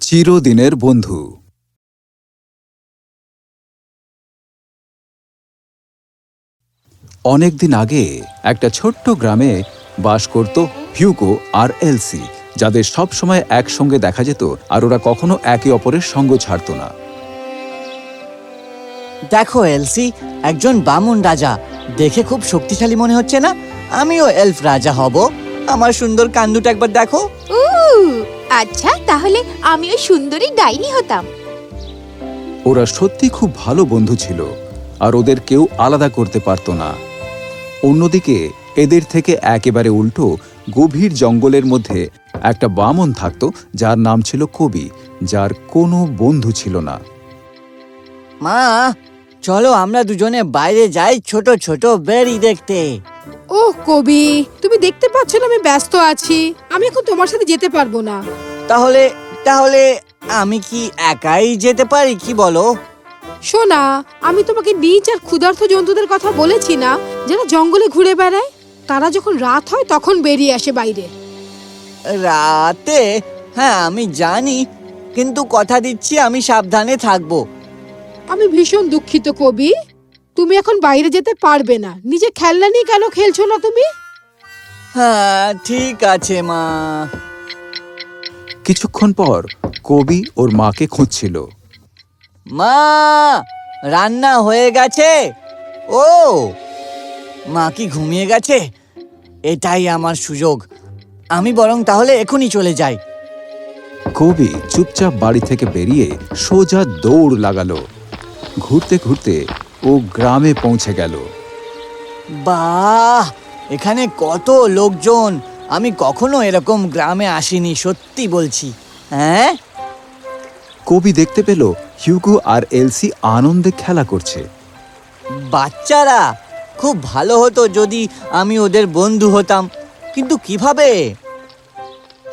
চিরদিনের বন্ধু। অনেকদিন আগে একটা ছোট্ট গ্রামে বাস করত হিউগো আর এলসি যাদের সব সময় একসঙ্গে দেখা যেত আর ওরা কখনো একে অপরের সঙ্গ ছাড়ত না। দেখো এলসি একজন বামুন রাজা। দেখে খুব শক্তিশালী মনে হচ্ছে না? আমিও এলফ রাজা হব। আমার সুন্দর কান্দুটা একবার দেখো। উ আচ্ছা তাহলে আমি ওই সুন্দরী ডাইনি হতাম। ওরা সত্যি খুব ভালো বন্ধু ছিল আর ওদের কেউ আলাদা করতে পারত না। অন্যদিকে এদের থেকে একেবারে উল্টো গভীর জঙ্গলের মধ্যে একটা বামন থাকত যার নাম ছিল কবি যার কোনো বন্ধু ছিল না। মা চলো আমরা দুজনে বাইরে যাই ছোট ছোট বেরি দেখতে। ওহ কবি তুমি দেখতে পাচ্ছ না আমি ব্যস্ত আছি। আমি এখন তোমার সাথে যেতে পারব না। তাহলে তাহলে আমি কি একাই যেতে পারি কি বলো? শোনা আমি তোমাকে বীজ আর ক্ষুধার্ত জন্তুদের কথা বলেছি না? যারা জঙ্গলে ঘুরে বেড়ায় তারা যখন রাত হয় তখন বেরিয়ে আসে বাইরে। রাতে? হ্যাঁ আমি জানি কিন্তু কথা দিচ্ছি আমি সাবধানে থাকব। আমি ভীষণ দুঃখিত কবি। তুমি এখন বাইরে যেতে পারবে না। নিজে খেলনা নিয়ে কেন খেলছো না তুমি? হ্যাঁ ঠিক আছে মা। কিছুক্ষণ পর কবি ওর মাকে খুঁজছিল। মা রান্না হয়ে গেছে। ও মা কি ঘুমিয়ে গেছে? এটাই আমার সুযোগ। আমি বরং তাহলে এখনই চলে যাই। কবি চুপচাপ বাড়ি থেকে বেরিয়ে সোজা দৌড় লাগালো। ঘুরতে ঘুরতে ও গ্রামে পৌঁছে গেল। বাহ! এখানে কত লোকজন। আমি কখনো এরকম গ্রামে আসিনি সত্যি বলছি। হ্যাঁ? কবি দেখতে পেল হিউগো আর এলসি আনন্দে খেলা করছে। বাচ্চারা খুব ভালো হতো যদি আমি ওদের বন্ধু হতাম। কিন্তু কীভাবে?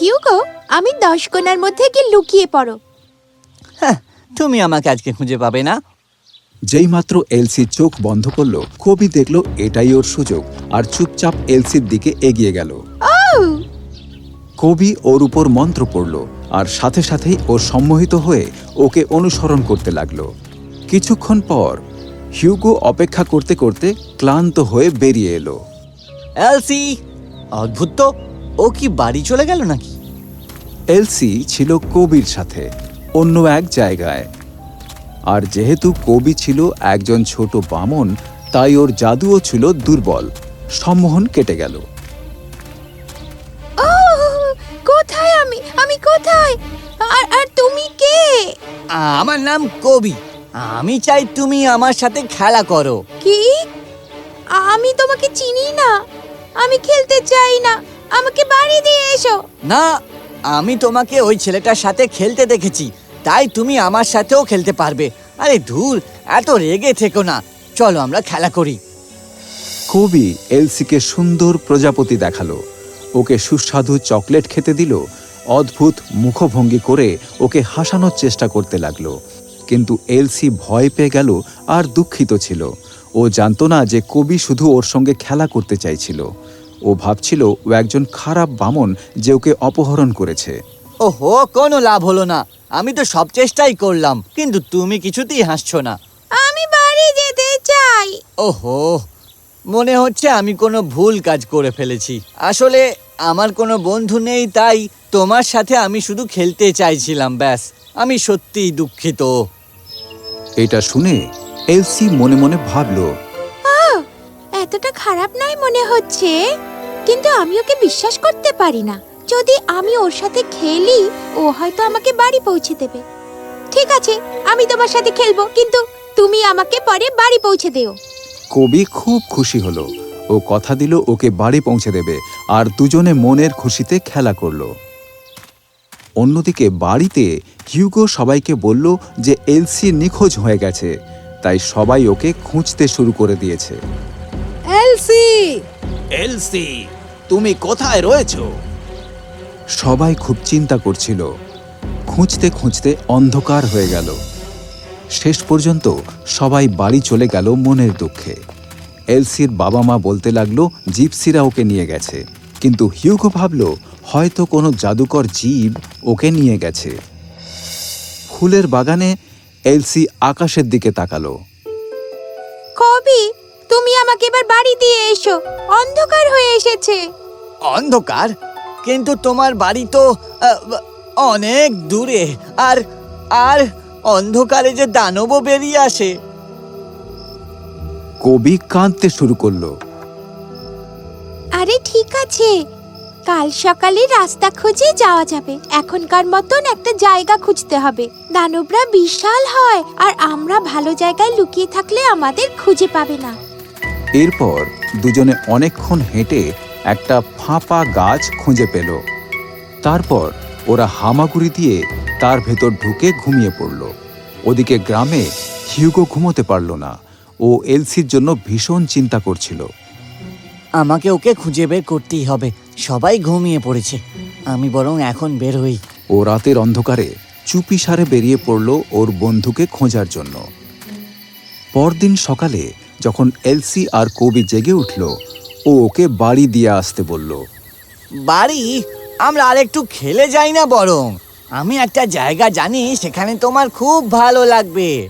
হিউগো আমি দশ কোণার মধ্যে গিয়ে লুকিয়ে পড়ো। হ্যাঁ, তুমি আমাকে আজকে খুঁজে পাবে না। যেইমাত্র এলসি চোখ বন্ধ করল কবি দেখল এটাই ওর সুযোগ আর চুপচাপ এলসির দিকে এগিয়ে গেল। কবি ওর উপর মন্ত্র পড়ল আর সাথে সাথেই ও সম্মোহিত হয়ে ওকে অনুসরণ করতে লাগল। কিছুক্ষণ পর হিউগো অপেক্ষা করতে করতে ক্লান্ত হয়ে বেরিয়ে এলো। এলসি অদ্ভুত তো ও কি বাড়ি চলে গেল নাকি? এলসি ছিল কবির সাথে অন্য এক জায়গায়। আর যেহেতু কবি ছিল একজন ছোট বামন তাই ওর জাদুও ছিল দুর্বল। সম্মোহন কেটে গেল। ও কোথায় আমি? আমি কোথায়? আর আর তুমি কে? আমার নাম কবি। আমি চাই তুমি আমার সাথে খেলা করো। কি? আমি তোমাকে চিনি না। আমি খেলতে চাই না। আমাকে বাড়ি দিয়ে এসো। না আমি তোমাকে ওই ছেলেটার সাথে খেলতে দেখেছি। তাই তুমি আমার সাথেও খেলতে পারবে। আরে ধুর এত রেগে থেকো না। চলো আমরা খেলা করি। কবি এলসিকে সুন্দর প্রজাপতি দেখাল। ওকে সুস্বাদু চকলেট খেতে দিল অদ্ভুত মুখভঙ্গি করে ওকে হাসানোর চেষ্টা করতে লাগল। কিন্তু এলসি ভয় পেয়ে গেল আর দুঃখিত ছিল। ও জানতো না যে কবি শুধু ওর সঙ্গে খেলা করতে চাইছিল। ও ভাবছিল ও একজন খারাপ বামন যে ওকে অপহরণ করেছে। ওহো কোনো লাভ হলো না। আমি তো সব চেষ্টাই করলাম কিন্তু তুমি কিছুতেই হাসছো না। আমি বাড়ি যেতে চাই। ওহো মনে হচ্ছে আমি কোনো ভুল কাজ করে ফেলেছি। আসলে আমার কোনো বন্ধু নেই তাই তোমার সাথে আমি শুধু খেলতে চাইছিলাম ব্যাস। আমি সত্যিই দুঃখিত। এটা শুনে এলসি মনে মনে ভাবলো এতটা খারাপ নয় মনে হচ্ছে কিন্তু আমি ওকে বিশ্বাস করতে পারি না। যদি আমি ওর সাথে খেলি ও হয়তো আমাকে বাড়ি পৌঁছে দেবে। ঠিক আছে আমি তোমার সাথে খেলব কিন্তু তুমি আমাকে পরে বাড়ি পৌঁছে দিও। কবি খুব খুশি হলো। ও কথা দিল ওকে বাড়ি পৌঁছে দেবে আর দুজনে মনের খুশিতে খেলা করল। অন্যদিকে বাড়িতে হিউগো সবাইকে বলল যে এলসি নিখোঁজ হয়ে গেছে তাই সবাই ওকে খুঁজতে শুরু করে দিয়েছে। এলসি! এলসি তুমি কোথায় রয়েছো? সবাই খুব চিন্তা করছিল। খুঁজতে খুঁজতে অন্ধকার হয়ে গেল। শেষ পর্যন্ত সবাই বাড়ি চলে গেল মনের দুঃখে। এলসির বাবা মা বলতে লাগল জিপসিরা ওকে নিয়ে গেছে। কিন্তু হিউগো ভাবল হয়তো কোনো জাদুকর জীব ওকে নিয়ে গেছে। ফুলের বাগানে এলসি আকাশের দিকে তাকালো। কবি তুমি আমাকে এবার বাড়ি দিয়ে এসো। অন্ধকার হয়ে এসেছে। অন্ধকার? কিন্তু তোমার বাড়ি তো অনেক দূরে। আর আর অন্ধকারে যে দানবও বেরিয়ে আসে। কবি কাঁদতে শুরু করল। আরে ঠিক আছে। কাল সকালে রাস্তা খুঁজে যাওয়া যাবে। এখনকার মতন একটা জায়গা খুঁজতে হবে। দানবরা বিশাল হয় আর আমরা ভালো জায়গায় লুকিয়ে থাকলে আমাদের খুঁজে পাবে না। এরপর দুজনে অনেকক্ষণ হেঁটে একটা ফাঁপা গাছ খুঁজে পেল। তারপর ওরা হামাগুড়ি দিয়ে তার ভেতর ঢুকে ঘুমিয়ে পড়ল। ওদিকে গ্রামে হিউগো ঘুমোতে পারল না। ও এলসির জন্য ভীষণ চিন্তা করছিল। আমাকে ওকে খুঁজে বের করতেই হবে। সবাই ঘুমিয়ে পড়েছে। আমি বরং এখন বের হই। ও রাতের অন্ধকারে চুপি সারে বেরিয়ে পড়ল ওর বন্ধুকে খোঁজার জন্য। পরদিন সকালে যখন এলসি আর কবি জেগে উঠল ও ওকে বাড়ি দিয়ে আসতে বলল। বাড়ি? আমরা আর একটু খেলে যাই না বরং। আমি একটা জায়গা জানি সেখানে তোমার খুব ভালো লাগবে।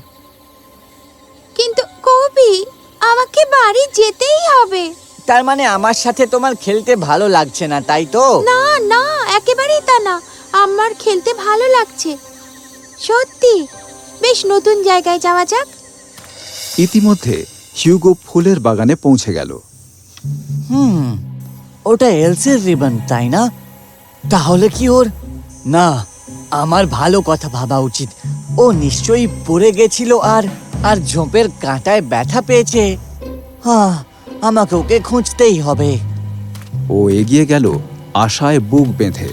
কিন্তু কবি আমাকে বাড়ি যেতেই হবে। তার মানে আমার সাথে তোমার খেলতে ভালো লাগছে না তাই তো? না না একেবারেই তা না। আমার খেলতে ভালো লাগছে। সত্যি বেশ নতুন জায়গায় যাওয়া যাক। ইতিমধ্যে হিউগো ফুলের বাগানে পৌঁছে গেল। হুম ওটা এলসের রিবন তাই না? তাহলে কি ওর? না আমার ভালো কথা ভাবা উচিত। ও নিশ্চয়ই পড়ে গেছিল আর আর ঝোপের কাঁটায় ব্যথা পেয়েছে। হ্যাঁ আমাকে ওকে খুঁজতেই হবে। ও এগিয়ে গেল আশায় বুক বেঁধে।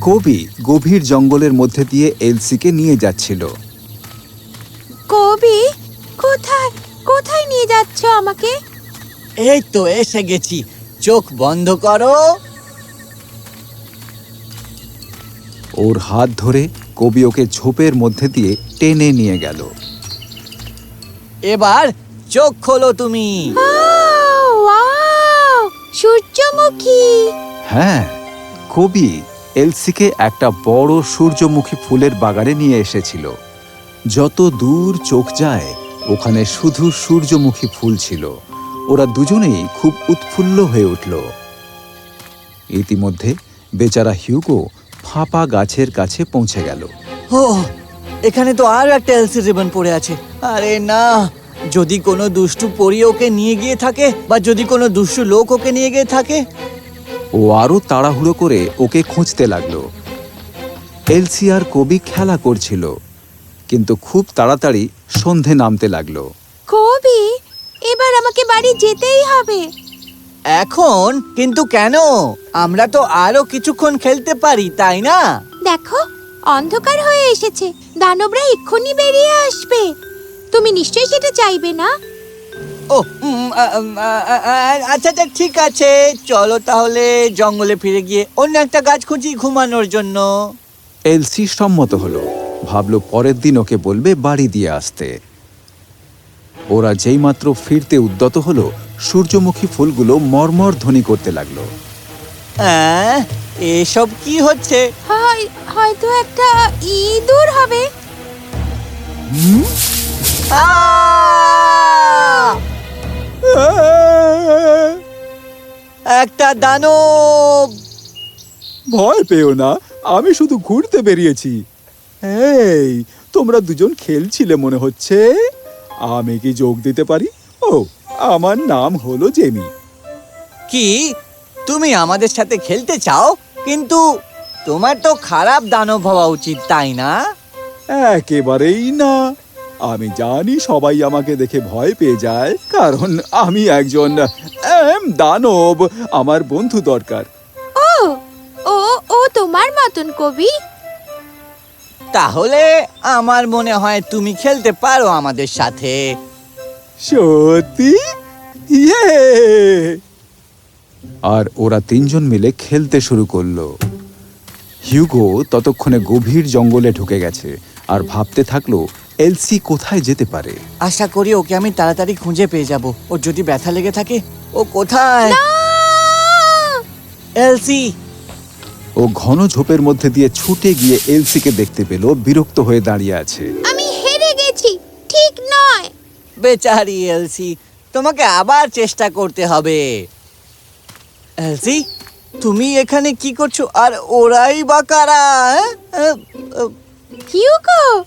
কবি গভীর জঙ্গলের মধ্যে দিয়ে এলসিকে নিয়ে যাচ্ছিল। কবি কোথায় কোথায় নিয়ে যাচ্ছ আমাকে? এই তো এসে গেছি। চোখ বন্ধ করো। ওর হাত ধরে কবি ওকে ঝোপের মধ্যে দিয়ে টেনে নিয়ে গেল। এবার চোখ খোলো তুমি। সূর্যমুখী। হ্যাঁ কবি এলসিকে একটা বড় সূর্যমুখী ফুলের বাগানে নিয়ে এসেছিল। যত দূর চোখ যায় ওখানে শুধু সূর্যমুখী ফুল ছিল। ওরা দুজনেই খুব উৎফুল্ল হয়ে উঠল। ইতিমধ্যে বেচারা হিউগো ফাঁপা গাছের কাছে পৌঁছে গেল। ও এখানে তো আর একটা এলসি রিবন পড়ে আছে। আরে না যদি কোনো দুষ্টু পরি ওকে নিয়ে গিয়ে থাকে বা যদি কোনো দুষ্টু লোক ওকে নিয়ে গিয়ে থাকে? ও আরও তাড়াহুড়ো করে ওকে খুঁজতে লাগল। এলসি আর কবি খেলা করছিল কিন্তু খুব তাড়াতাড়ি সন্ধে নামতে লাগল। কবি? এবার আমাকে বাড়ি যেতেই হবে। এখন? কিন্তু কেন? আমরা তো আরও কিছুক্ষণ খেলতে পারি তাই না? দেখো অন্ধকার হয়ে এসেছে। দানবরা এক্ষুনি বেরিয়ে আসবে। তুমি নিশ্চয়ই সেটা চাইবে না? ও আচ্ছা আচ্ছা ঠিক আছে। চলো তাহলে জঙ্গলে ফিরে গিয়ে অন্য একটা গাছ খুঁজি ঘুমানোর জন্য। এলসি সম্মত হলো। ভাবলো পরের দিন ওকে বলবে বাড়ি দিয়ে আসতে। ওরা যেইমাত্র ফিরতে উদ্যত হলো সূর্যমুখী ফুলগুলো মর্মর ধ্বনি করতে লাগল। এসব কি হচ্ছে? হয় হয়তো একটা ইঁদুর হবে! একটা দানব! ভয় পেও না আমি শুধু ঘুরতে বেরিয়েছি। এই তোমরা দুজন খেলছিলে মনে হচ্ছে? আমি কি যোগ দিতে পারি? ও আমার নাম হলো জেমি। কি? তুমি আমাদের সাথে খেলতে চাও? কিন্তু তোমার তো খারাপ দানব হওয়া উচিত তাই না? একেবারেই না। আমি জানি সবাই আমাকে দেখে ভয় পেয়ে যায় কারণ আমি একজন দানব। আমার বন্ধু দরকার। ও ও ও তোমার মতন কবি? তাহলে আমার মনে হয় তুমি খেলতে পারো আমাদের সাথে। সত্যি? ইয়ে! আর ওরা তিনজন মিলে খেলতে শুরু করল। হিউগো ততক্ষণে গভীর জঙ্গলে ঢুকে গেছে আর ভাবতে থাকল এলসি কোথায় যেতে পারে? আশা করি ওকে আমি তাড়াতাড়ি খুঁজে পেয়ে যাব। ওর যদি ব্যথা লেগে থাকে ও কোথায়? এলসি! ও ঘন ঝোপের মধ্যে দিয়ে ছুটে গিয়ে এলসিকে দেখতে পেল বিরক্ত হয়ে দাঁড়িয়ে আছে। আমি হেরে গেছি ঠিক নয়। বেচারি এলসি তোমাকে আবার চেষ্টা করতে হবে। এলসি তুমি এখানে কি করছ? আর ওরাই বা কারা হ্যাঁ? আহ, আহ, হিউগো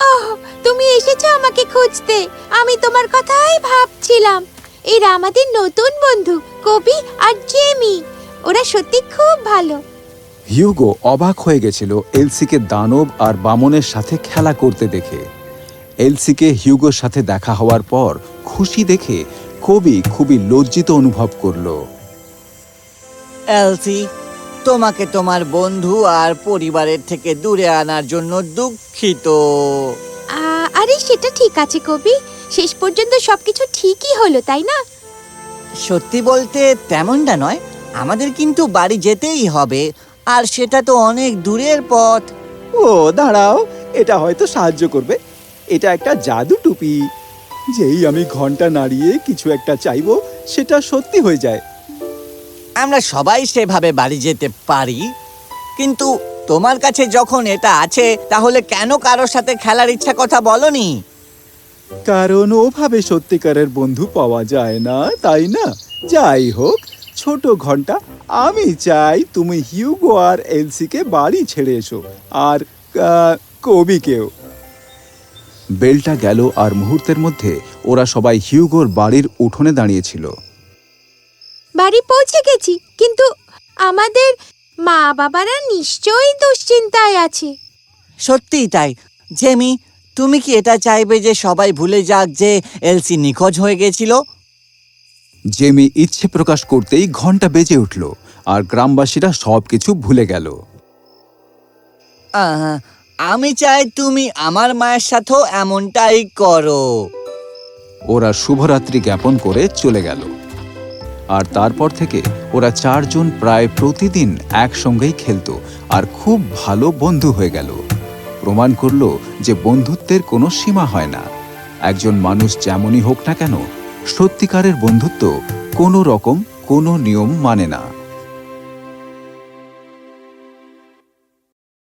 ওহ তুমি এসেছ আমাকে খুঁজতে। আমি তোমার কথাই ভাবছিলাম। এরা আমাদের নতুন বন্ধু কবি আর জেমি। ওরা সত্যি খুব ভালো। হিউগো অবাক হয়ে গেছিল এলসিকে দানব আর বামনের সাথে খেলা করতে দেখে। এলসিকে হিউগোর সাথে দেখা হওয়ার পর খুশি দেখে কবি খুবই লজ্জিত অনুভব করল। এলসি তোমাকে তোমার বন্ধু আর পরিবারের থেকে দূরে আনার জন্য দুঃখিত। আরে সেটা ঠিক আছে কবি। শেষ পর্যন্ত সবকিছু ঠিকই হলো তাই না? সত্যি বলতে তেমনটা নয়। আমাদের কিন্তু বাড়ি যেতেই হবে। আর সেটা তো অনেক দূরের পথ। ও দাঁড়াও এটা হয়তো সাহায্য করবে। এটা একটা জাদু টুপি। যেই আমি ঘণ্টা নাড়িয়ে কিছু একটা চাইব সেটা সত্যি হয়ে যায়। আমরা সবাই সেভাবে বাড়ি যেতে পারি। কিন্তু তোমার কাছে যখন এটা আছে তাহলে কেন কারোর সাথে খেলার ইচ্ছা কথা বলনি? কারণ ওভাবে সত্যিকারের বন্ধু পাওয়া যায় না তাই না? যাই হোক ছোট ঘণ্টা আমি চাই তুমি হিউগো আর এলসিকে বাড়ি ছেড়ে এসো আর কবিকেও। বেলটা গেল আর মুহূর্তের মধ্যে ওরা সবাই হিউগোর বাড়ির উঠোনে দাঁড়িয়েছিল। বাড়ি পৌঁছে গেছি কিন্তু আমাদের মা বাবারা নিশ্চয়ই দুশ্চিন্তায় আছে। সত্যিই তাই। জেমি তুমি কি এটা চাইবে যে সবাই ভুলে যাক যে এলসি নিখোঁজ হয়ে গেছিল? জেমি ইচ্ছে প্রকাশ করতেই ঘণ্টা বেজে উঠল আর গ্রামবাসীরা সবকিছু ভুলে গেল। আমি চাই তুমি আমার মায়ের সাথেও এমনটাই করো। ওরা শুভরাত্রি জ্ঞাপন করে চলে গেল। আর তারপর থেকে ওরা চারজন প্রায় প্রতিদিন একসঙ্গেই খেলতো আর খুব ভালো বন্ধু হয়ে গেল। প্রমাণ করল যে বন্ধুত্বের কোনো সীমা হয় না। একজন মানুষ যেমনই হোক না কেন সত্যিকারের বন্ধুত্ব কোনো রকম কোনো নিয়ম মানে না।